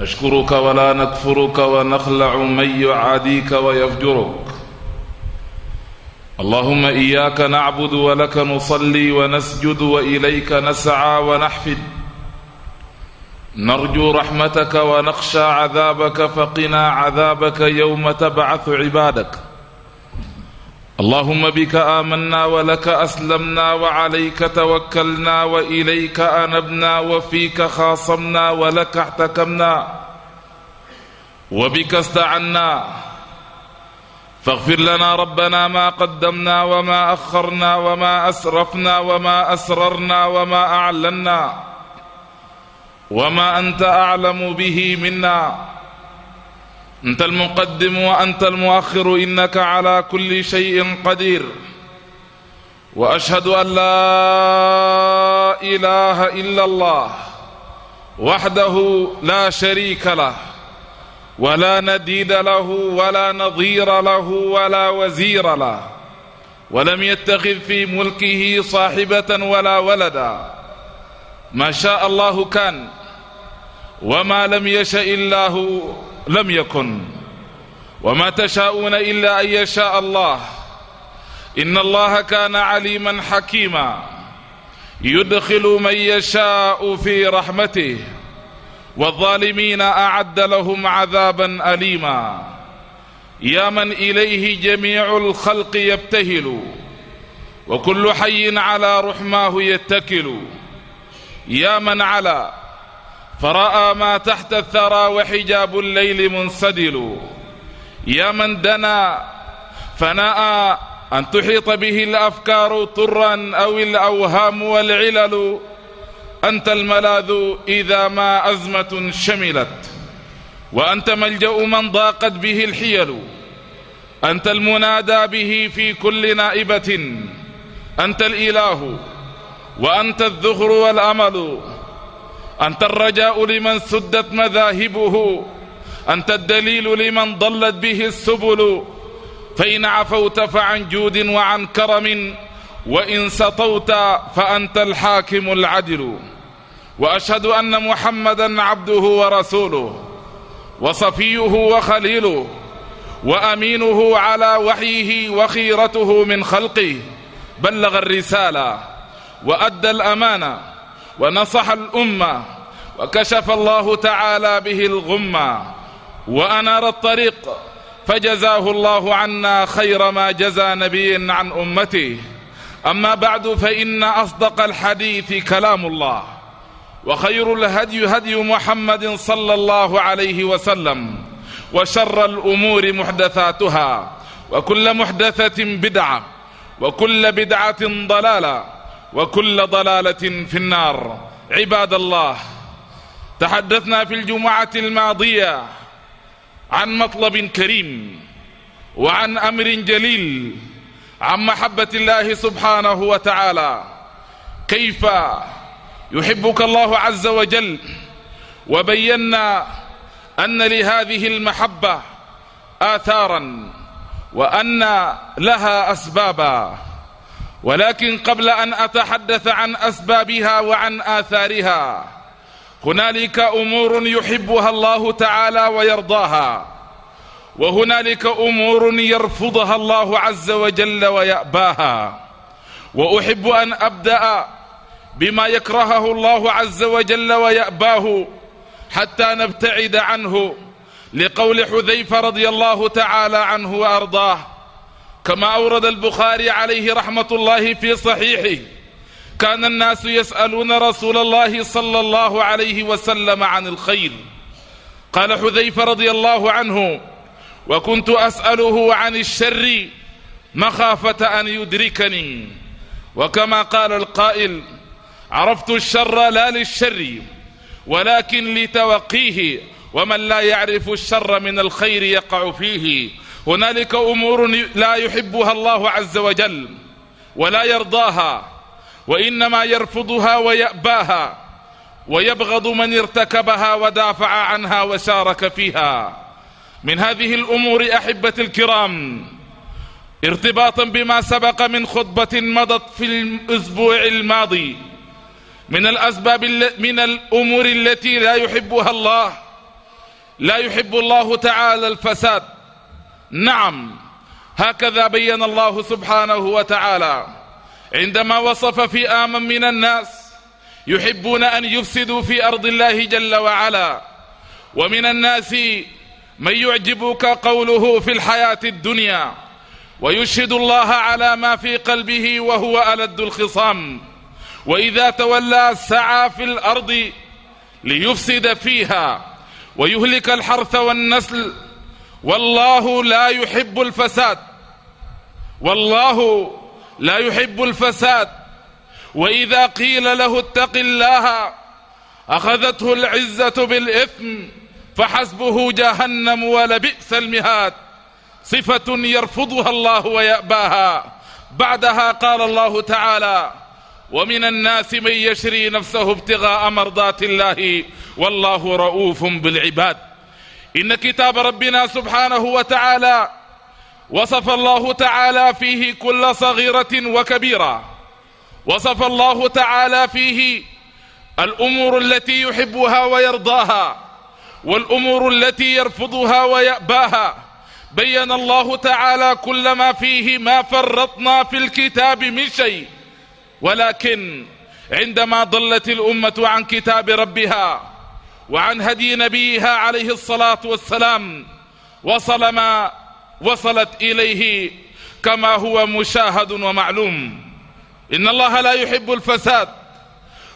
نشكرك ولا نكفرك ونخلع من يعاديك ويفجرك. اللهم إياك نعبد ولك نصلي ونسجد وإليك نسعى ونحفد. نرجو رحمتك ونخشى عذابك فقنا عذابك يوم تبعث عبادك. اللهم بك آمنا ولك أسلمنا وعليك توكلنا وإليك أنبنا وفيك خاصمنا ولك احتكمنا وبك استعنا. فاغفر لنا ربنا ما قدمنا وما أخرنا وما أسرفنا وما أسررنا وما أعلنا وما أنت أعلم به منا. أنت المقدم وأنت المؤخر إنك على كل شيء قدير. وأشهد أن لا إله إلا الله وحده لا شريك له ولا نديد له ولا نظير له ولا وزير له ولم يتخذ في ملكه صاحبة ولا ولدا. ما شاء الله كان وما لم يشأ الله لم يكن. وما تشاءون إلا أن يشاء الله. إن الله كان عليما حكيما. يدخل من يشاء في رحمته. والظالمين أعد لهم عذابا أليما. يا من إليه جميع الخلق يبتهل. وكل حي على رحماه يتكل. يا من على فرأى ما تحت الثرى وحجاب الليل منسدل. يا من دنا فنأى أن تحيط به الأفكار طرا أو الأوهام والعلل. أنت الملاذ إذا ما أزمة شملت. وأنت ملجأ من ضاقت به الحيل. أنت المنادى به في كل نائبة. أنت الإله. وأنت الذخر والأمل. أنت الرجاء لمن سدت مذاهبه. أنت الدليل لمن ضلت به السبل. فإن عفوت فعن جود وعن كرم وإن سطوت فأنت الحاكم العدل. وأشهد أن محمدا عبده ورسوله وصفيه وخليله وأمينه على وحيه وخيرته من خلقه. بلغ الرسالة وأدى الأمانة. ونصح الأمة وكشف الله تعالى به الغمة وأنار الطريق فجزاه الله عنا خير ما جزى نبي عن أمته. أما بعد فإن أصدق الحديث كلام الله وخير الهدي هدي محمد صلى الله عليه وسلم وشر الأمور محدثاتها وكل محدثة بدعة وكل بدعة ضلالة وكل ضلالة في النار. عباد الله تحدثنا في الجمعة الماضية عن مطلب كريم وعن أمر جليل عن محبة الله سبحانه وتعالى. كيف يحبك الله عز وجل؟ وبينا أن لهذه المحبة آثارا وأن لها أسبابا. ولكن قبل أن أتحدث عن أسبابها وعن آثارها هنالك أمور يحبها الله تعالى ويرضاها وهنالك أمور يرفضها الله عز وجل ويأباها وأحب أن أبدأ بما يكرهه الله عز وجل ويأباه حتى نبتعد عنه لقول حذيفة رضي الله تعالى عنه وأرضاه. كما أورد البخاري عليه رحمة الله في صحيحه كان الناس يسألون رسول الله صلى الله عليه وسلم عن الخير قال حذيفة رضي الله عنه وكنت أسأله عن الشر مخافة أن يدركني. وكما قال القائل عرفت الشر لا للشر ولكن لتوقيه ومن لا يعرف الشر من الخير يقع فيه. هنالك أمور لا يحبها الله عز وجل ولا يرضاها وإنما يرفضها ويأباها ويبغض من ارتكبها ودافع عنها وشارك فيها. من هذه الأمور أحبة الكرام ارتباطا بما سبق من خطبة مضت في الأسبوع الماضي. من الأسباب من الأمور التي لا يحبها الله لا يحب الله تعالى الفساد. نعم هكذا بين الله سبحانه وتعالى. عندما وصف فئاما من الناس يحبون أن يفسدوا في أرض الله جل وعلا ومن الناس من يعجبك قوله في الحياة الدنيا ويشهد الله على ما في قلبه وهو ألد الخصام. وإذا تولى سعى في الأرض ليفسد فيها ويهلك الحرث والنسل والله لا يحب الفساد. والله لا يحب الفساد. وإذا قيل له اتق الله أخذته العزة بالإثم فحسبه جهنم ولبئس المهاد. صفة يرفضها الله ويأباها. بعدها قال الله تعالى ومن الناس من يشري نفسه ابتغاء مرضات الله والله رؤوف بالعباد. إن كتاب ربنا سبحانه وتعالى وصف الله تعالى فيه كل صغيرة وكبيرة. وصف الله تعالى فيه الأمور التي يحبها ويرضاها والأمور التي يرفضها ويأباها. بين الله تعالى كل ما فيه ما فرطنا في الكتاب من شيء. ولكن عندما ضلت الأمة عن كتاب ربها وعن هدي نبيها عليه الصلاة والسلام وصل ما وصلت إليه كما هو مشاهد ومعلوم. إن الله لا يحب الفساد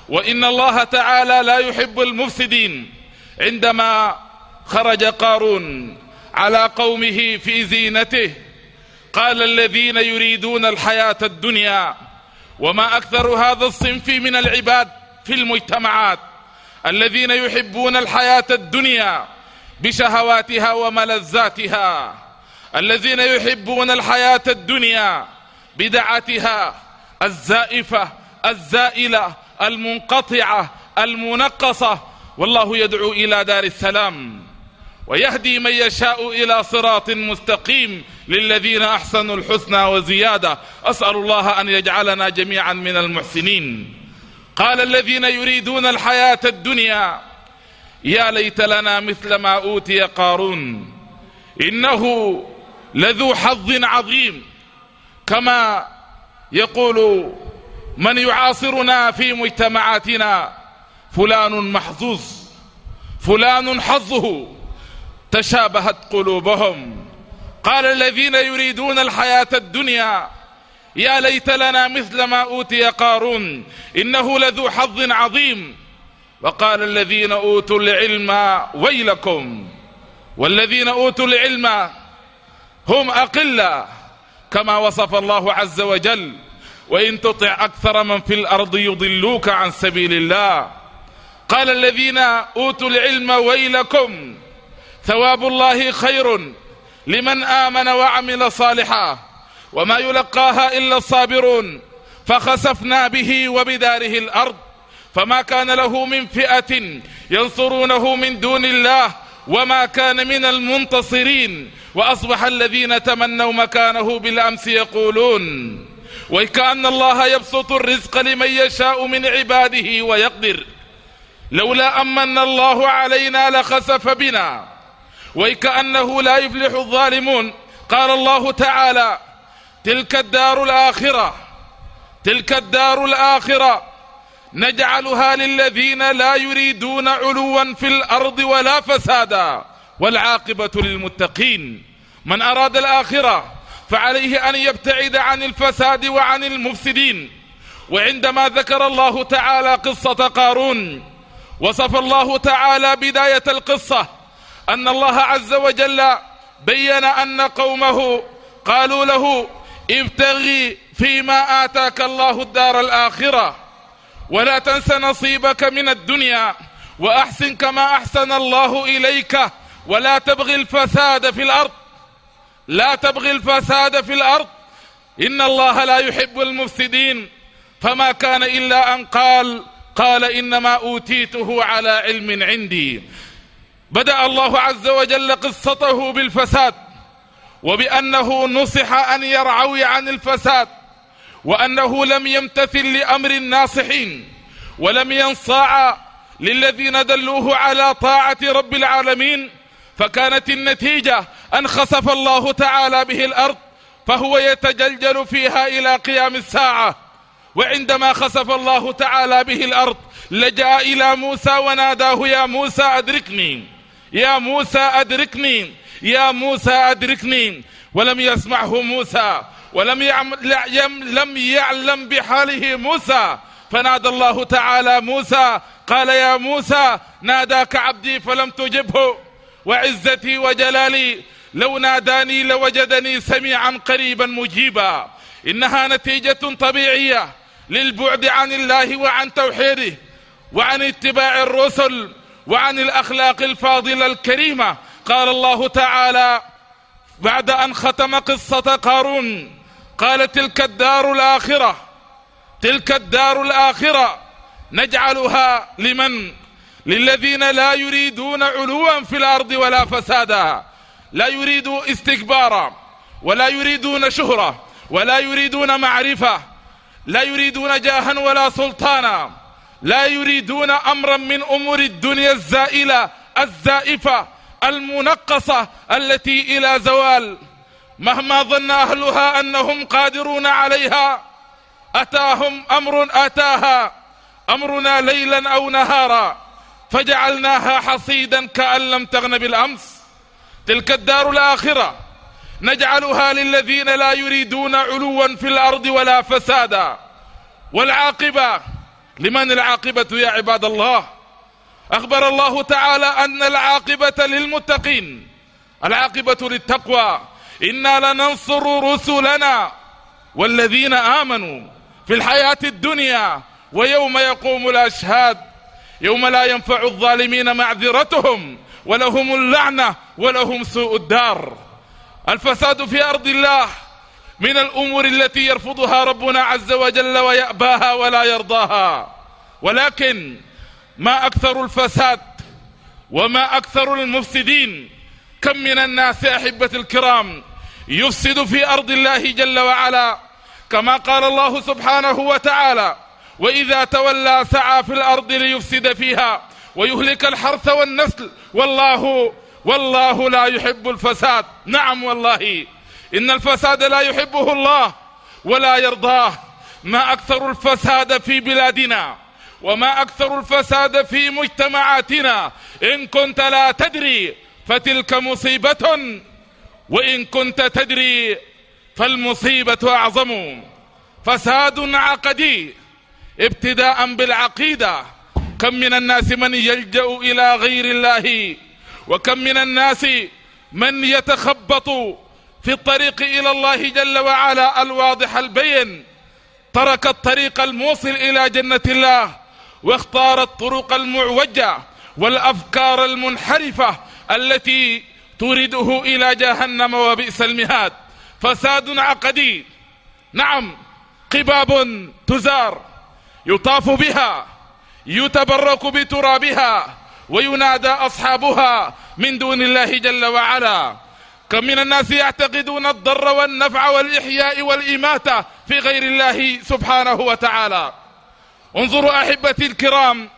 وإن الله تعالى لا يحب المفسدين. عندما خرج قارون على قومه في زينته قال الذين يريدون الحياة الدنيا وما أكثر هذا الصنف من العباد في المجتمعات. الذين يحبون الحياة الدنيا بشهواتها وملذاتها. الذين يحبون الحياة الدنيا بدعتها الزائفة الزائلة المنقطعة المنقصة. والله يدعو إلى دار السلام ويهدي من يشاء إلى صراط مستقيم للذين أحسنوا الحسنى وزيادة. أسأل الله أن يجعلنا جميعا من المحسنين. قال الذين يريدون الحياة الدنيا يا ليت لنا مثل ما أوتي قارون إنه لذو حظ عظيم. كما يقول من يعاصرنا في مجتمعاتنا فلان محظوظ فلان حظه. تشابهت قلوبهم. قال الذين يريدون الحياة الدنيا يا ليت لنا مثل ما أوتي قارون إنه لذو حظ عظيم. وقال الذين أوتوا العلم ويلكم والذين أوتوا العلم هم أقل كما وصف الله عز وجل وإن تطع أكثر من في الأرض يضلوك عن سبيل الله. قال الذين أوتوا العلم ويلكم ثواب الله خير لمن آمن وعمل صالحا. وما يلقاها إلا الصابرون فخسفنا به وبداره الأرض. فما كان له من فئة ينصرونه من دون الله وما كان من المنتصرين. وأصبح الذين تمنوا مكانه بالأمس يقولون وكأن الله يبسط الرزق لمن يشاء من عباده ويقدر. لولا أمن الله علينا لخسف بنا وكأنه لا يفلح الظالمون. قال الله تعالى تلك الدار الآخرة تلك الدار الآخرة. نجعلها للذين لا يريدون علوا في الأرض ولا فسادا. والعاقبة للمتقين. من أراد الآخرة فعليه أن يبتعد عن الفساد وعن المفسدين. وعندما ذكر الله تعالى قصة قارون وصف الله تعالى بداية القصة أن الله عز وجل بين أن قومه قالوا له ابتغي فيما آتاك الله الدار الآخرة. ولا تنس نصيبك من الدنيا وأحسن كما أحسن الله إليك. ولا تبغي الفساد في الأرض لا تبغي الفساد في الأرض. إن الله لا يحب المفسدين. فما كان إلا أن قال قال إنما أوتيته على علم عندي. بدأ الله عز وجل قصته بالفساد. وبأنه نصح أن يرعوي عن الفساد وأنه لم يمتثل لأمر الناصحين ولم ينصاع للذين دلوه على طاعة رب العالمين فكانت النتيجة أن خسف الله تعالى به الأرض فهو يتجلجل فيها إلى قيام الساعة. وعندما خسف الله تعالى به الأرض لجأ إلى موسى وناداه يا موسى أدركني يا موسى أدركني. يا موسى أدركني ولم يسمعه موسى ولم يعلم, لم يعلم بحاله موسى فنادى الله تعالى موسى قال يا موسى ناداك عبدي فلم تجبه وعزتي وجلالي لو ناداني لوجدني سميعا قريبا مجيبا إنها نتيجة طبيعية للبعد عن الله وعن توحيده وعن اتباع الرسل وعن الأخلاق الفاضلة الكريمة قال الله تعالى بعد أن ختم قصة قارون قال تلك الدار الآخرة تلك الدار الآخرة نجعلها لمن؟ للذين لا يريدون علوا في الأرض ولا فسادا لا يريدوا استكبارا ولا يريدون شهرة ولا يريدون معرفة لا يريدون جاها ولا سلطانا لا يريدون أمرا من أمور الدنيا الزائلة الزائفة المنقصة التي إلى زوال. مهما ظن أهلها أنهم قادرون عليها أتاهم أمر أتاها أمرنا ليلا أو نهارا. فجعلناها حصيدا كأن لم تغن بالأمس. تلك الدار الآخرة. نجعلها للذين لا يريدون علوا في الأرض ولا فسادا. والعاقبة. لمن العاقبة يا عباد الله؟ أخبر الله تعالى أن العاقبة للمتقين العاقبة للتقوى. إنا لننصر رسلنا والذين آمنوا في الحياة الدنيا ويوم يقوم الأشهاد يوم لا ينفع الظالمين معذرتهم ولهم اللعنة ولهم سوء الدار. الفساد في أرض الله من الأمور التي يرفضها ربنا عز وجل ويأباها ولا يرضاها. ولكن ما أكثر الفساد وما أكثر المفسدين. كم من الناس أحبة الكرام يفسد في أرض الله جل وعلا. كما قال الله سبحانه وتعالى وإذا تولى سعى في الأرض ليفسد فيها ويهلك الحرث والنسل. والله والله لا يحب الفساد. نعم والله إن الفساد لا يحبه الله ولا يرضاه. ما أكثر الفساد في بلادنا. وما أكثر الفساد في مجتمعاتنا. إن كنت لا تدري فتلك مصيبة وإن كنت تدري فالمصيبة أعظم. فساد عقدي ابتداء بالعقيدة. كم من الناس من يلجأ إلى غير الله؟ وكم من الناس من يتخبط في الطريق إلى الله جل وعلا؟ الواضح البين. ترك الطريق الموصل إلى جنة الله. واختار الطرق المعوجة والأفكار المنحرفة التي تورده إلى جهنم وبئس المهاد. فساد عقدي. نعم قباب تزار. يطاف بها يتبرك بترابها وينادى أصحابها من دون الله جل وعلا. كم من الناس يعتقدون الضر والنفع والإحياء والإماتة في غير الله سبحانه وتعالى. انظروا أحبتي الكرام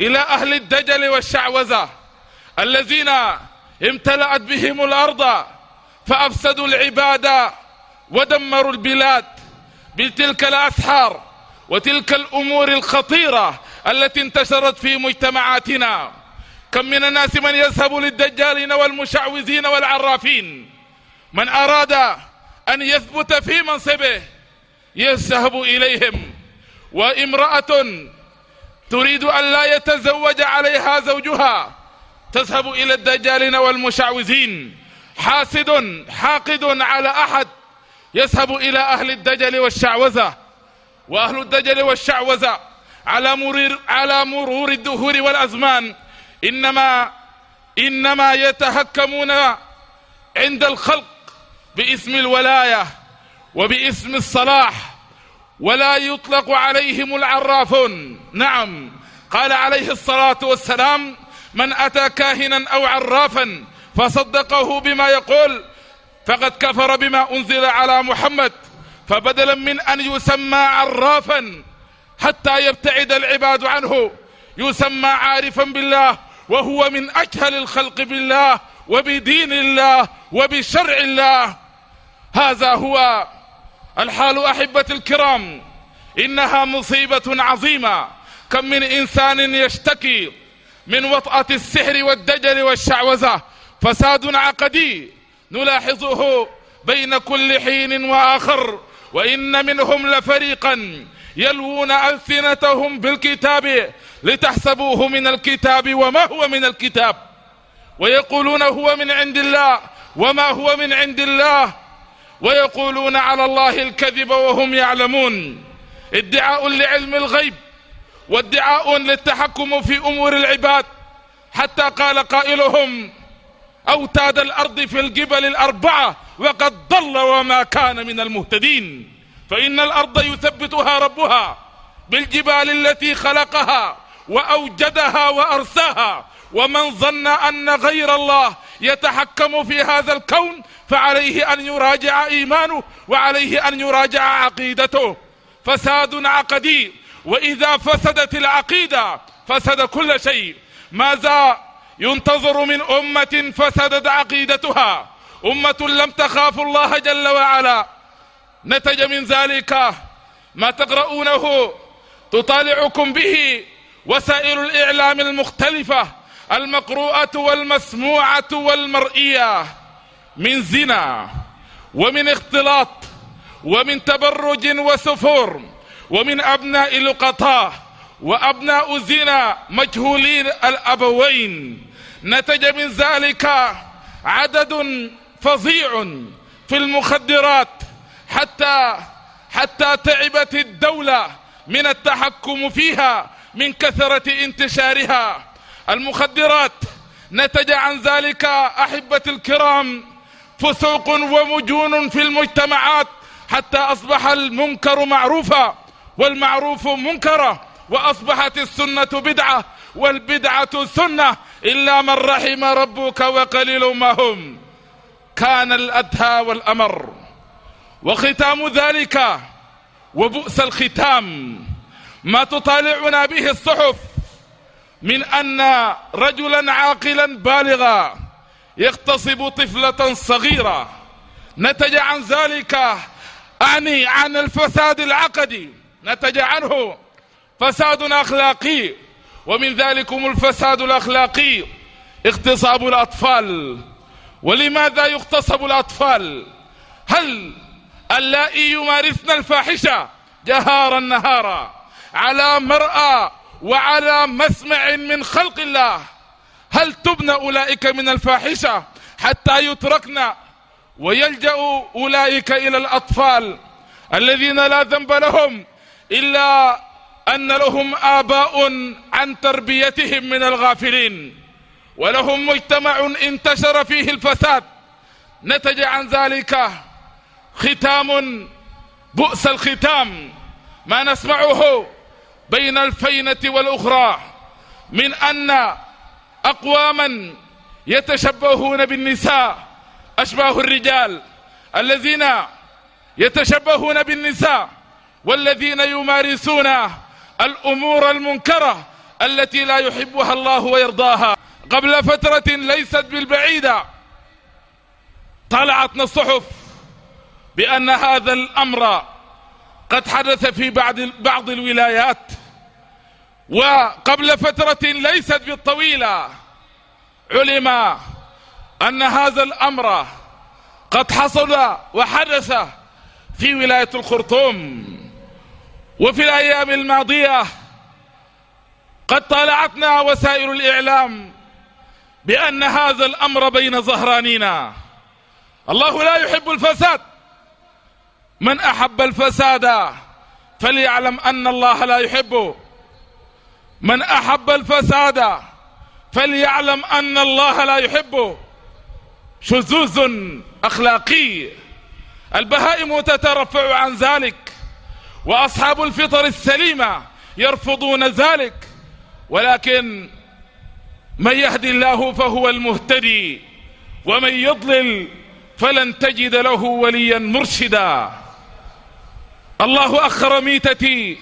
إلى أهل الدجل والشعوذة الذين امتلأت بهم الأرض فأفسدوا العبادة ودمروا البلاد بتلك الأسحار وتلك الأمور الخطيرة التي انتشرت في مجتمعاتنا. كم من الناس من يذهب للدجالين والمشعوذين والعرافين. من أراد أن يثبت في منصبه يذهب إليهم. وامرأة تريد أن لا يتزوج عليها زوجها تذهب إلى الدجالين والمشعوذين حاسد حاقد على أحد يذهب إلى أهل الدجل والشعوذة. وأهل الدجل والشعوذة على مرور على مرور الدهور والأزمان إنما إنما يتهكمون عند الخلق باسم الولاية وباسم الصلاح. ولا يطلق عليهم العرافون. نعم. قال عليه الصلاة والسلام من أتى كاهنا أو عرافا فصدقه بما يقول فقد كفر بما أنزل على محمد فبدلا من أن يسمى عرافا حتى يبتعد العباد عنه يسمى عارفا بالله وهو من اجهل الخلق بالله وبدين الله وبشرع الله. هذا هو الحال احبه الكرام إنها مصيبة عظيمة. كم من إنسان يشتكي من وطأة السحر والدجل والشعوذة. فساد عقدي نلاحظه بين كل حين وآخر. وإن منهم لفريقا يلوون ألسنتهم بالكتاب لتحسبوه من الكتاب وما هو من الكتاب. ويقولون هو من عند الله وما هو من عند الله. ويقولون على الله الكذب وهم يعلمون. ادعاء لعلم الغيب وادعاء للتحكم في أمور العباد. حتى قال قائلهم أوتاد الأرض في الجبل الأربعة وقد ضل وما كان من المهتدين. فإن الأرض يثبتها ربها بالجبال التي خلقها وأوجدها وأرساها ومن ظن أن غير الله يتحكم في هذا الكون فعليه أن يراجع إيمانه وعليه أن يراجع عقيدته. فساد عقدي وإذا فسدت العقيدة فسد كل شيء. ماذا ينتظر من أمة فسدت عقيدتها؟ أمة لم تخاف الله جل وعلا. نتج من ذلك ما تقرؤونه تطالعكم به وسائل الإعلام المختلفة. المقروءة والمسموعة والمرئية من زنا ومن اختلاط ومن تبرج وسفور ومن أبناء لقطاء وأبناء زنا مجهولين الأبوين. نتج من ذلك عدد فظيع في المخدرات حتى حتى تعبت الدولة من التحكم فيها من كثرة انتشارها. المخدرات. نتج عن ذلك أحبة الكرام فسوق ومجون في المجتمعات حتى أصبح المنكر معروفا والمعروف منكرا وأصبحت السنة بدعة والبدعة سنة إلا من رحم ربك وقليل ما هم. كان الأدهى والأمر. وختام ذلك وبؤس الختام ما تطالعنا به الصحف من أن رجلا عاقلا بالغا يغتصب طفلة صغيرة. نتج عن ذلك أعني عن الفساد العقدي. نتج عنه فساد أخلاقي. ومن ذلكم الفساد الأخلاقي. اغتصاب الأطفال. ولماذا يغتصب الأطفال؟ هل اللائي يمارسن الفاحشة جهارا نهارا على مرأى وعلى مسمع من خلق الله. هل تبنى أولئك من الفاحشة حتى يتركن ويلجأ أولئك إلى الأطفال الذين لا ذنب لهم إلا أن لهم آباء عن تربيتهم من الغافلين. ولهم مجتمع انتشر فيه الفساد. نتج عن ذلك ختام بؤس الختام. ما نسمعه بين الفينة والأخرى من أن أقواما يتشبهون بالنساء أشباه الرجال الذين يتشبهون بالنساء والذين يمارسون الأمور المنكرة التي لا يحبها الله ويرضاها. قبل فترة ليست بالبعيدة طلعتنا الصحف بأن هذا الأمر قد حدث في بعض بعض الولايات وقبل فترة ليست بالطويلة علم أن هذا الأمر قد حصل وحدث في ولاية الخرطوم. وفي الأيام الماضية قد طالعتنا وسائل الإعلام بأن هذا الأمر بين ظهرانينا الله لا يحب الفساد. من أحب الفساد فليعلم أن الله لا يحبه من أحب الفساد فليعلم أن الله لا يحبه شذوذ أخلاقي. البهائم تترفع عن ذلك وأصحاب الفطر السليمة يرفضون ذلك. ولكن من يهدي الله فهو المهتدي ومن يضلل فلن تجد له وليا مرشدا. الله أخر ميتتي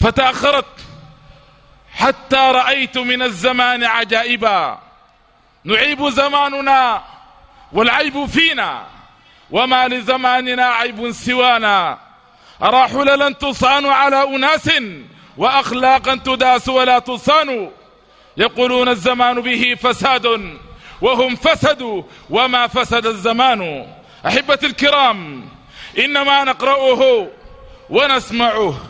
فتأخرت حتى رأيت من الزمان عجائبا. نعيب زماننا والعيب فينا وما لزماننا عيب سوانا. أرى حللا تصان على أناس وأخلاقا تداس ولا تصان. يقولون الزمان به فساد وهم فسدوا وما فسد الزمان. أحبة الكرام إنما نقرأه ونسمعه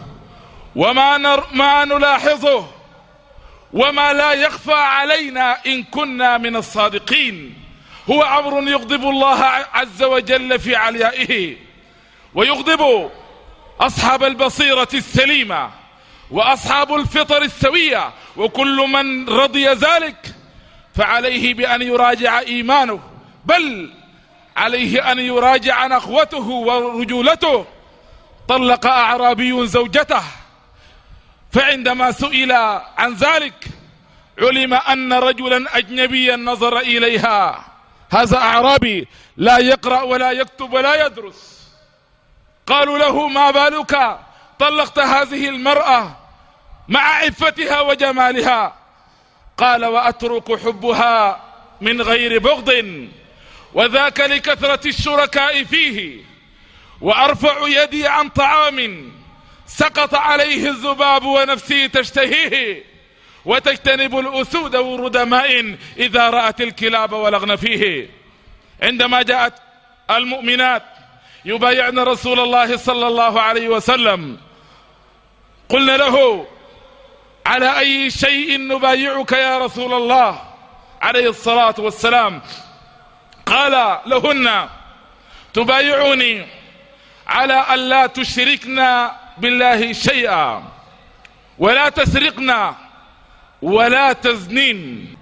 وما نر ما نلاحظه وما لا يخفى علينا إن كنا من الصادقين. هو أمر يغضب الله عز وجل في عليائه ويغضب أصحاب البصيرة السليمة وأصحاب الفطر السوية وكل من رضي ذلك فعليه بأن يراجع إيمانه. بل عليه أن يراجع نخوته ورجولته. طلق أعرابي زوجته. فعندما سئل عن ذلك علم أن رجلا أجنبيا نظر إليها. هذا أعرابي لا يقرأ ولا يكتب ولا يدرس. قالوا له ما بالك؟ طلقت هذه المرأة مع عفتها وجمالها. قال وأترك حبها من غير بغض. وذاك لكثرة الشركاء فيه. وأرفع يدي عن طعام سقط عليه الذباب ونفسي تشتهيه. وتجتنب الأسود ورد ماء إذا رأت الكلاب ولغن فيه. عندما جاءت المؤمنات يبايعن رسول الله صلى الله عليه وسلم قلنا له على أي شيء نبايعك يا رسول الله؟ عليه الصلاة والسلام. قال لهن تبايعني على أن لا تشركنا بالله شيئا ولا تسرقنا ولا تزنين.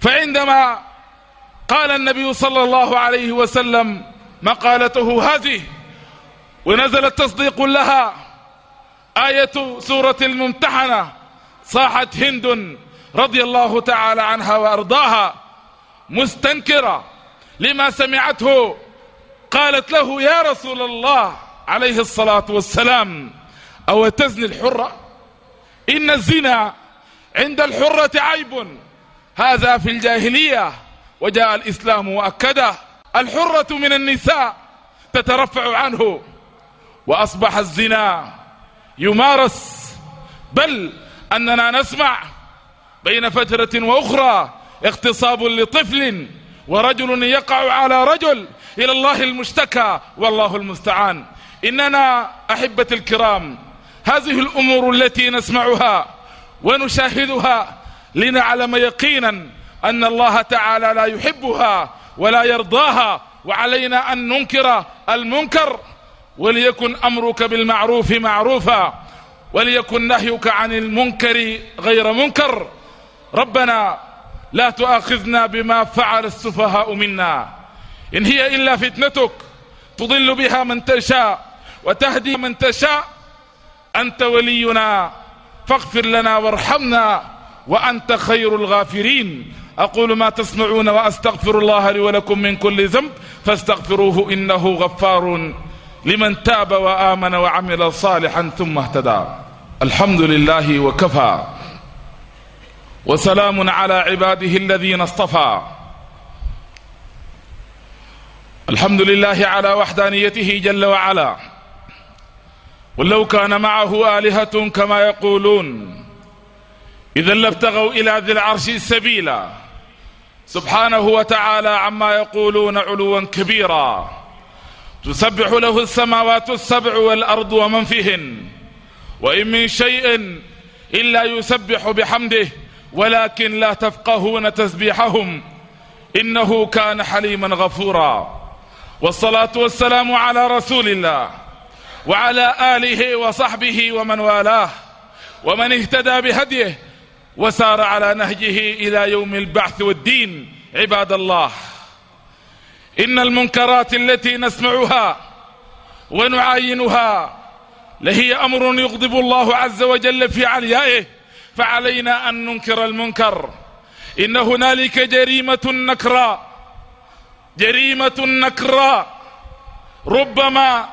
فعندما قال النبي صلى الله عليه وسلم مقالته هذه ونزل التصديق لها آية سورة الممتحنة صاحت هند رضي الله تعالى عنها وأرضاها مستنكرة. لما سمعته قالت له يا رسول الله عليه الصلاة والسلام أو تزني الحرة؟ إن الزنا عند الحرة عيب. هذا في الجاهلية وجاء الإسلام وأكده. الحرة من النساء تترفع عنه وأصبح الزنا يمارس. بل أننا نسمع بين فترة وأخرى اغتصاب لطفل ورجل يقع على رجل إلى الله المشتكى والله المستعان. إننا أحبة الكرام هذه الأمور التي نسمعها ونشاهدها لنعلم يقينا أن الله تعالى لا يحبها ولا يرضاها وعلينا أن ننكر المنكر وليكن أمرك بالمعروف معروفا وليكن نهيك عن المنكر غير منكر. ربنا لا تؤاخذنا بما فعل السفهاء منا. إن هي إلا فتنتك تضل بها من تشاء وتهدي من تشاء أنت ولينا. فاغفر لنا وارحمنا وأنت خير الغافرين. أقول ما تسمعون وأستغفر الله لي ولكم من كل ذنب فاستغفروه إنه غفار لمن تاب وآمن وعمل صالحا ثم اهتدى. الحمد لله وكفى. وسلام على عباده الذين اصطفى. الحمد لله على وحدانيته جل وعلا. ولو كان معه آلهة كما يقولون إذا لابتغوا إلى ذي العرش سبيلا. سبحانه وتعالى عما يقولون علوا كبيرا. تسبح له السماوات السبع والأرض ومن فيهن. وإن من شيء إلا يسبح بحمده ولكن لا تفقهون تسبيحهم. إنه كان حليما غفورا. والصلاة والسلام على رسول الله وعلى آله وصحبه ومن والاه ومن اهتدى بهديه وسار على نهجه إلى يوم البعث والدين عباد الله. إن المنكرات التي نسمعها ونعاينها لهي أمر يغضب الله عز وجل في عليائه فعلينا أن ننكر المنكر. إن هنالك جريمة نكراء جريمة نكراء ربما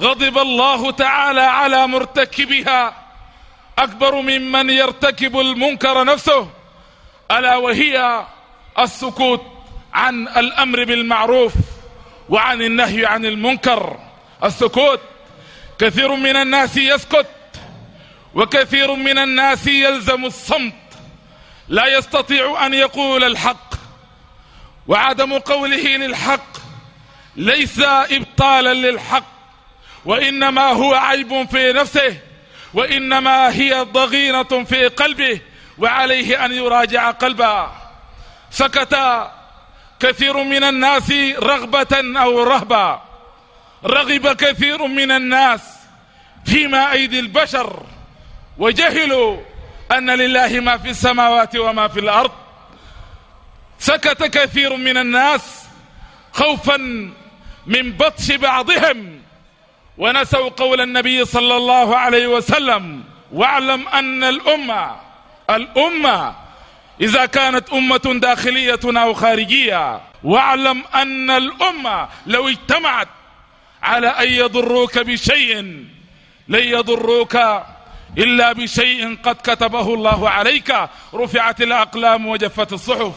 غضب الله تعالى على مرتكبها. أكبر ممن يرتكب المنكر نفسه. ألا وهي السكوت عن الأمر بالمعروف وعن النهي عن المنكر. السكوت. كثير من الناس يسكت. وكثير من الناس يلزم الصمت لا يستطيع أن يقول الحق وعدم قوله للحق ليس إبطالا للحق وإنما هو عيب في نفسه وإنما هي ضغينة في قلبه وعليه أن يراجع قلبه. سكت كثير من الناس رغبة أو رهبة. رغب كثير من الناس فيما أيدي البشر. وجهلوا أن لله ما في السماوات وما في الأرض. سكت كثير من الناس خوفا من بطش بعضهم. ونسوا قول النبي صلى الله عليه وسلم واعلم أن الأمة الأمة إذا كانت أمة داخلية أو خارجية واعلم أن الأمة لو اجتمعت على أن يضروك بشيء لن يضروك إلا بشيء قد كتبه الله عليك. رفعت الأقلام وجفت الصحف.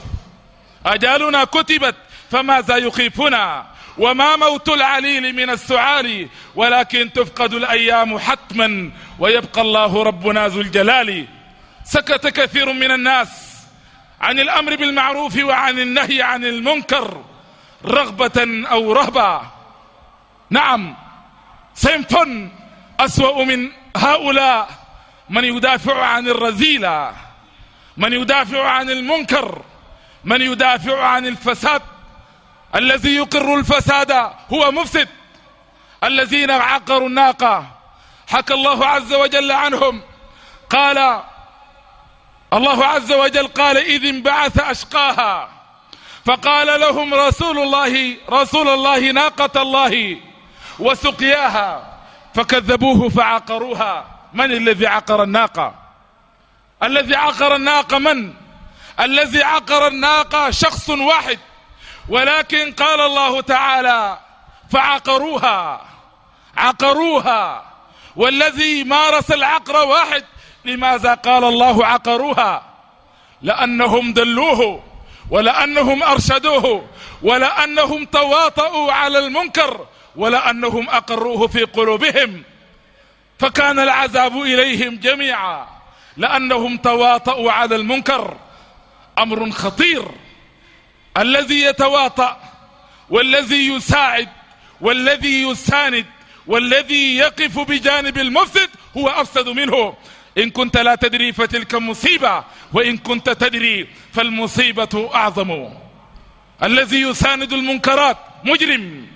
أجالنا كتبت فماذا يخيفنا؟ وما موت العليل من السعال؟ ولكن تفقد الأيام حتما ويبقى الله ربنا ذو الجلال. سكت كثير من الناس عن الأمر بالمعروف وعن النهي عن المنكر رغبة أو رهبة. نعم صنف أسوأ من هؤلاء. من يدافع عن الرذيلة من يدافع عن المنكر من يدافع عن الفساد. الذي يقر الفساد هو مفسد. الذين عقروا الناقة. حكى الله عز وجل عنهم. قال الله عز وجل قال إذ انبعث أشقاها. فقال لهم رسول الله رسول الله ناقة الله وسقياها. فكذبوه فعقروها. من الذي عقر الناقة؟ الذي عقر الناقة من؟ الذي عقر الناقة شخص واحد. ولكن قال الله تعالى فعقروها عقروها. والذي مارس العقر واحد لماذا قال الله عقروها؟ لأنهم دلوه ولأنهم أرشدوه ولأنهم تواطؤوا على المنكر ولأنهم أقروه في قلوبهم. فكان العذاب إليهم جميعا لأنهم تواطؤوا على المنكر. أمر خطير. الذي يتواطأ والذي يساعد والذي يساند والذي يقف بجانب المفسد هو أفسد منه. إن كنت لا تدري فتلك مصيبة وإن كنت تدري فالمصيبة أعظم. الذي يساند المنكرات مجرم.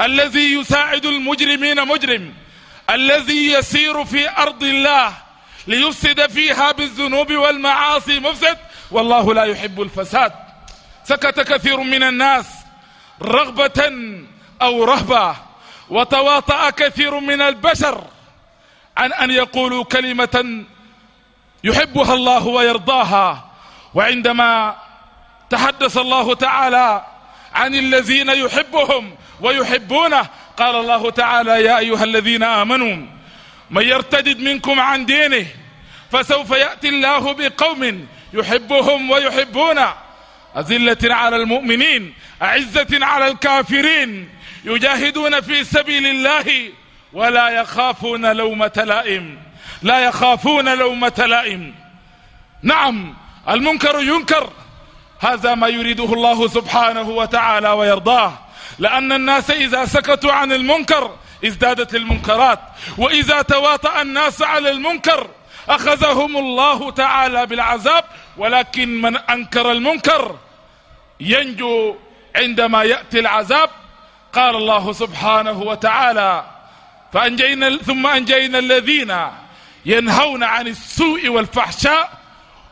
الذي يساعد المجرمين مجرم. الذي يسير في أرض الله ليفسد فيها بالذنوب والمعاصي. مفسد؟ والله لا يحب الفساد. سكت كثير من الناس رغبة أو رهبة وتواطأ كثير من البشر عن أن يقولوا كلمة يحبها الله ويرضاها. وعندما تحدث الله تعالى عن الذين يحبهم ويحبونه قال الله تعالى يا أيها الذين آمنوا من يرتدد منكم عن دينه فسوف يأتي الله بقوم يحبهم ويحبونه أذلة على المؤمنين أعزة على الكافرين يجاهدون في سبيل الله ولا يخافون لومة لائم. لا يخافون لومة لائم. نعم المنكر ينكر. هذا ما يريده الله سبحانه وتعالى ويرضاه. لأن الناس إذا سكتوا عن المنكر ازدادت المنكرات وإذا تواطأ الناس على المنكر أخذهم الله تعالى بالعذاب ولكن من أنكر المنكر ينجو عندما يأتي العذاب. قال الله سبحانه وتعالى فأنجينا ثم أنجينا الذين ينهون عن السوء والفحشاء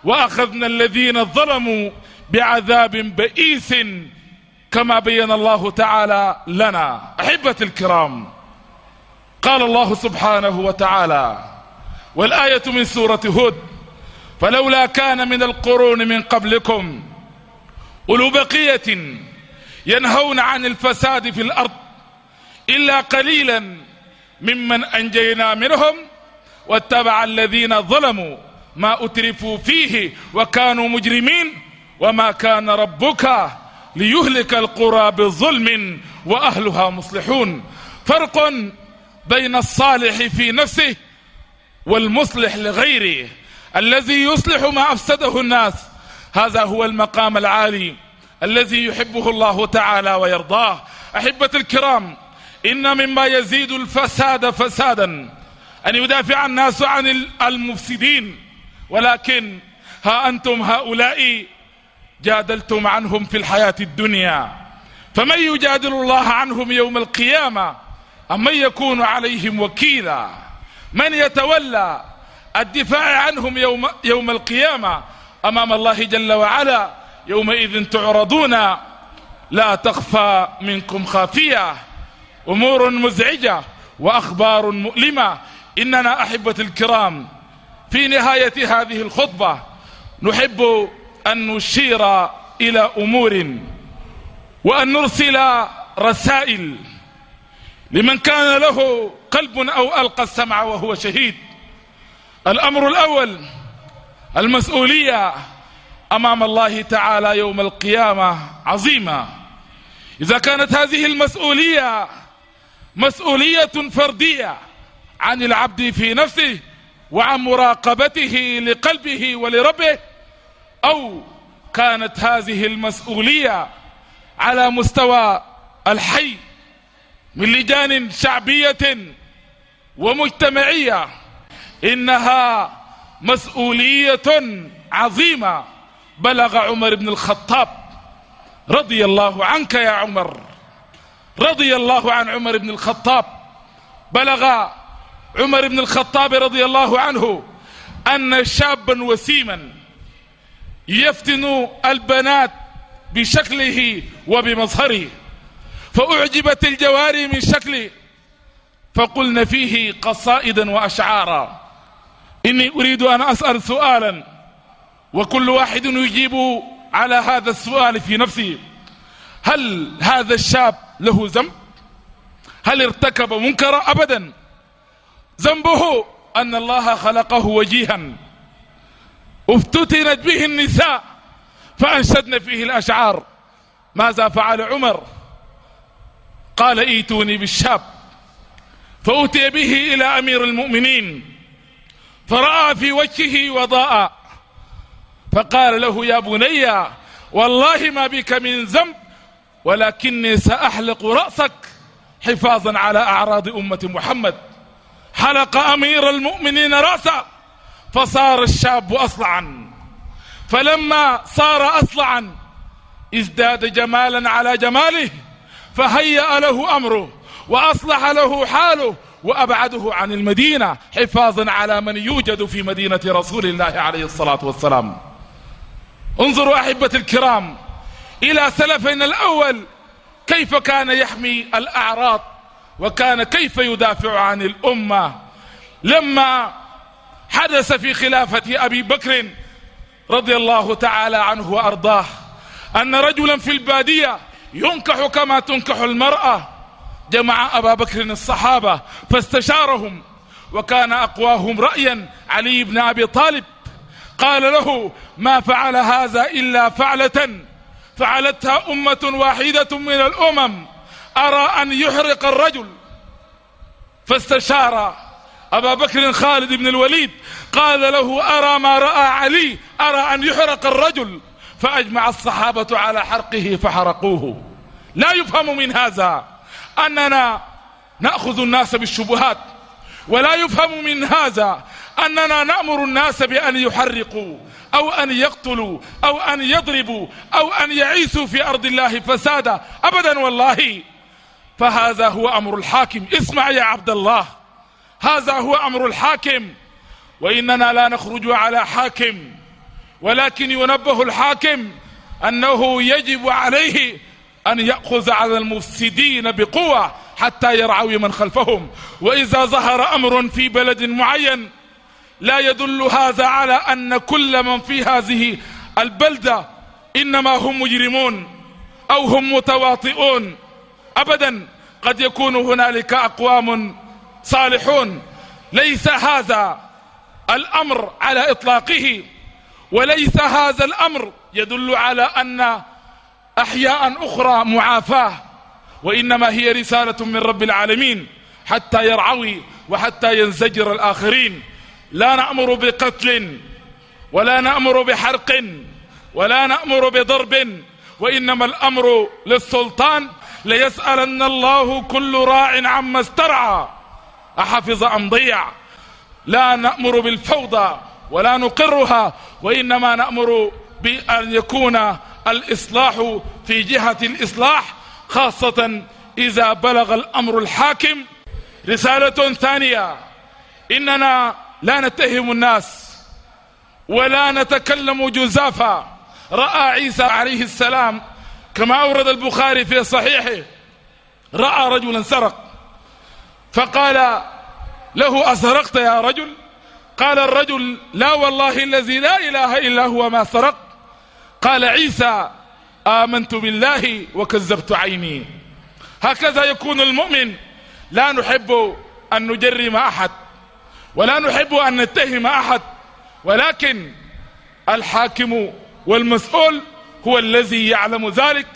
وأخذنا الذين ظلموا بعذاب بئيس كما بين الله تعالى لنا. أحبة الكرام قال الله سبحانه وتعالى والآية من سورة هود فلولا كان من القرون من قبلكم أولو بقية ينهون عن الفساد في الأرض إلا قليلا ممن أنجينا منهم واتبع الذين ظلموا ما أترفوا فيه وكانوا مجرمين وما كان ربك ليهلك القرى بظلم وأهلها مصلحون. فرق بين الصالح في نفسه والمصلح لغيره. الذي يصلح ما أفسده الناس. هذا هو المقام العالي الذي يحبه الله تعالى ويرضاه. أحبة الكرام إن مما يزيد الفساد فسادا. أن يدافع الناس عن المفسدين. ولكن ها أنتم هؤلاء جادلتم عنهم في الحياة الدنيا. فمن يجادل الله عنهم يوم القيامة أم من يكون عليهم وكيلا؟ من يتولى الدفاع عنهم يوم, يوم القيامة أمام الله جل وعلا؟ يومئذ تعرضون. لا تخفى منكم خافية. أمور مزعجة وأخبار مؤلمة. إننا أحبة الكرام في نهاية هذه الخطبة نحب أن نشير إلى أمور وأن نرسل رسائل لمن كان له قلب أو ألقى السمع وهو شهيد. الأمر الأول المسؤولية أمام الله تعالى يوم القيامة عظيمة. إذا كانت هذه المسؤولية مسؤولية فردية عن العبد في نفسه وعن مراقبته لقلبه ولربه أو كانت هذه المسؤولية على مستوى الحي من لجان شعبية ومجتمعية إنها مسؤولية عظيمة بلغ عمر بن الخطاب رضي الله عنك يا عمر رضي الله عن عمر بن الخطاب بلغ عمر بن الخطاب رضي الله عنه أن شابا وسيما يفتن البنات بشكله وبمظهره. فأعجبت الجواري من شكله فقلن فيه قصائدا وأشعارا. إني أريد أن أسأل سؤالا وكل واحد يجيب على هذا السؤال في نفسه. هل هذا الشاب له ذنب؟ هل ارتكب منكرا أبدا؟ ذنبه أن الله خلقه وجيها. افتتنت به النساء فأنشدن فيه الأشعار. ماذا فعل عمر؟ قال ايتوني بالشاب. فأتي به إلى أمير المؤمنين. فرأى في وجهه وضاء. فقال له يا بني والله ما بك من ذنب ولكني سأحلق رأسك حفاظا على أعراض أمة محمد. حلق أمير المؤمنين رأسه. فصار الشاب أصلعا. فلما صار أصلعا ازداد جمالا على جماله فهيأ له أمره وأصلح له حاله وأبعده عن المدينة حفاظا على من يوجد في مدينة رسول الله عليه الصلاة والسلام. انظروا أحبة الكرام إلى سلفنا الأول كيف كان يحمي الأعراض وكان كيف يدافع عن الأمة. لما حدث في خلافة أبي بكر رضي الله تعالى عنه وأرضاه أن رجلا في البادية ينكح كما تنكح المرأة. جمع أبا بكر الصحابة فاستشارهم وكان أقواهم رأيا علي بن أبي طالب. قال له ما فعل هذا إلا فعلة فعلتها أمة واحدة من الأمم أرى أن يحرق الرجل. فاستشار أبا بكر خالد بن الوليد قال له أرى ما رأى علي أرى أن يحرق الرجل. فأجمع الصحابة على حرقه فحرقوه. لا يفهم من هذا أننا نأخذ الناس بالشبهات ولا يفهم من هذا أننا نأمر الناس بأن يحرقوا أو أن يقتلوا أو أن يضربوا أو أن يعيسوا في أرض الله فسادا. أبدا والله. فهذا هو أمر الحاكم. اسمع يا عبد الله. هذا هو أمر الحاكم. وإننا لا نخرج على حاكم. ولكن ينبه الحاكم أنه يجب عليه أن يأخذ على المفسدين بقوة حتى يرعوي من خلفهم. وإذا ظهر أمر في بلد معين لا يدل هذا على أن كل من في هذه البلدة إنما هم مجرمون أو هم متواطئون. أبدا قد يكون هنالك أقوام صالحون. ليس هذا الأمر على إطلاقه وليس هذا الأمر يدل على أن أحياء أخرى معافاة وإنما هي رسالة من رب العالمين حتى يرعوي وحتى ينزجر الآخرين. لا نأمر بقتل ولا نأمر بحرق ولا نأمر بضرب وإنما الأمر للسلطان. ليسألن الله كل راع عما استرعى. أحفظ أم ضيع؟ لا نأمر بالفوضى ولا نقرها وإنما نأمر بأن يكون الإصلاح في جهة الإصلاح خاصة إذا بلغ الأمر الحاكم. رسالة ثانية إننا لا نتهم الناس ولا نتكلم جزافا. رأى عيسى عليه السلام كما أورد البخاري في صحيحه رأى رجلا سرق. فقال له أسرقت يا رجل؟ قال الرجل لا والله الذي لا إله إلا هو ما سرق قال عيسى آمنت بالله وكذبت عيني. هكذا يكون المؤمن. لا نحب أن نجرم أحد ولا نحب أن نتهم أحد ولكن الحاكم والمسؤول هو الذي يعلم ذلك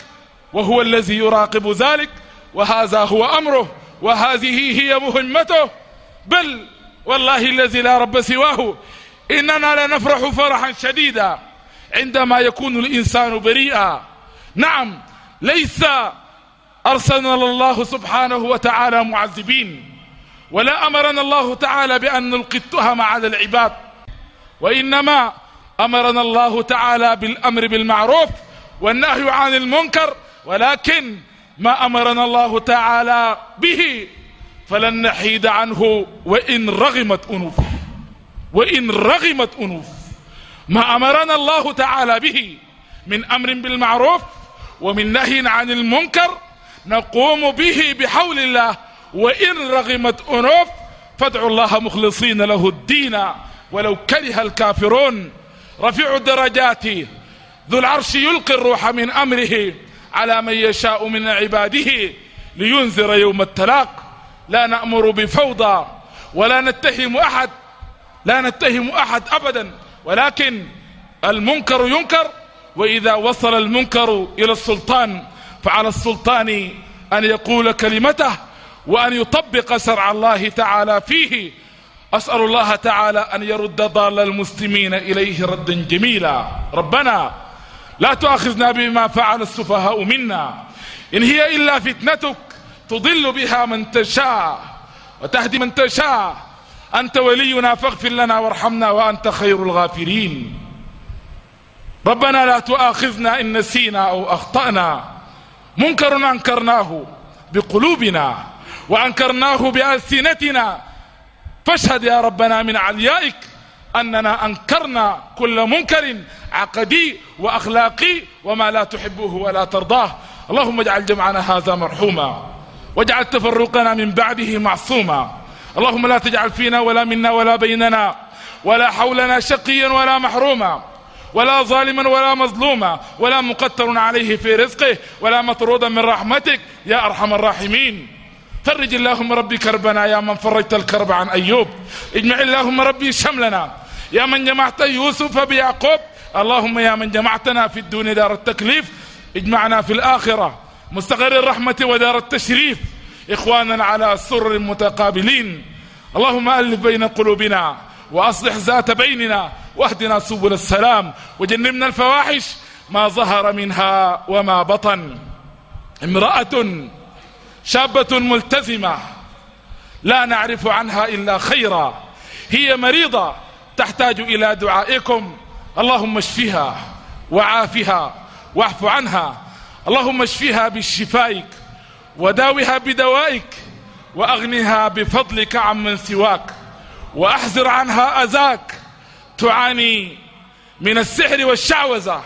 وهو الذي يراقب ذلك وهذا هو أمره. وهذه هي مهمته. بل والله الذي لا رب سواه إننا لنفرح فرحا شديدا عندما يكون الإنسان بريئا. نعم ليس أرسلنا الله سبحانه وتعالى معذبين ولا أمرنا الله تعالى بأن نلقي التهم على العباد وإنما أمرنا الله تعالى بالأمر بالمعروف والنهي عن المنكر. ولكن ما أمرنا الله تعالى به فلن نحيد عنه وإن رغمت أنوف وإن رغمت أنوف. ما أمرنا الله تعالى به من أمر بالمعروف ومن نهي عن المنكر نقوم به بحول الله وإن رغمت أنوف فادعوا الله مخلصين له الدين ولو كره الكافرون. رفيع الدرجات ذو العرش يلقي الروح من أمره. على من يشاء من عباده لينذر يوم التلاق. لا نأمر بفوضى ولا نتهم أحد لا نتهم أحد أبدا. ولكن المنكر ينكر وإذا وصل المنكر إلى السلطان فعلى السلطان أن يقول كلمته وأن يطبق شرع الله تعالى فيه. أسأل الله تعالى أن يرد ضال المسلمين إليه ردا جميلا. ربنا لا تؤاخذنا بما فعل السفهاء منا. إن هي إلا فتنتك تضل بها من تشاء وتهدي من تشاء. أنت ولينا فاغفر لنا وارحمنا وأنت خير الغافرين. ربنا لا تؤاخذنا إن نسينا أو أخطأنا. منكر أنكرناه بقلوبنا وأنكرناه بألسنتنا. فاشهد يا ربنا من عليائك أننا أنكرنا كل منكر عقدي وأخلاقي وما لا تحبه ولا ترضاه. اللهم اجعل جمعنا هذا مرحوما. واجعل تفرقنا من بعده معصوما. اللهم لا تجعل فينا ولا منا ولا بيننا ولا حولنا شقيا ولا محروما ولا ظالما ولا مظلوما ولا مقتر عليه في رزقه ولا مطرودا من رحمتك يا أرحم الراحمين. فرج اللهم ربي كربنا يا من فرجت الكرب عن أيوب. اجمع اللهم ربي شملنا يا من جمعت يوسف بيعقوب. اللهم يا من جمعتنا في الدنيا دار التكليف اجمعنا في الآخرة مستقر الرحمة ودار التشريف إخوانا على سر متقابلين. اللهم ألف بين قلوبنا وأصلح ذات بيننا واهدنا سبل السلام. وجنبنا الفواحش ما ظهر منها وما بطن. امرأة شابة ملتزمة لا نعرف عنها إلا خيرا هي مريضة تحتاج إلى دعائكم. اللهم اشفها وعافها واعف عنها. اللهم اشفها بشفائك وداوها بدوائك وأغنها بفضلك عمن سواك وأحزر عنها أذاك. تعاني من السحر والشعوذة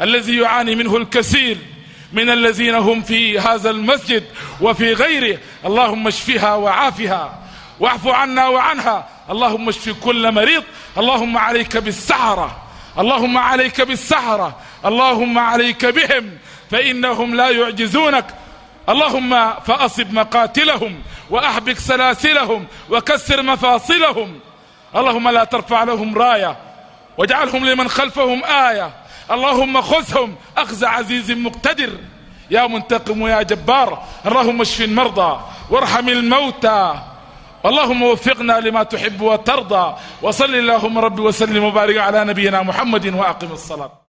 الذي يعاني منه الكثير من الذين هم في هذا المسجد وفي غيره. اللهم اشفها وعافها. واعف عنا وعنها. اللهم اشف كل مريض. اللهم عليك بالسحرة. اللهم عليك بالسحرة. اللهم عليك بهم. فإنهم لا يعجزونك. اللهم فأصب مقاتلهم وأحبك سلاسلهم وكسر مفاصلهم. اللهم لا ترفع لهم راية. واجعلهم لمن خلفهم آية. اللهم خذهم. أخذ عزيز مقتدر. يا منتقم ويا جبار. اللهم اشف المرضى. وارحم الموتى. اللهم وفقنا لما تحب وترضى. وصل اللهم رب وسلم وبارك على نبينا محمد وأقم الصلاة.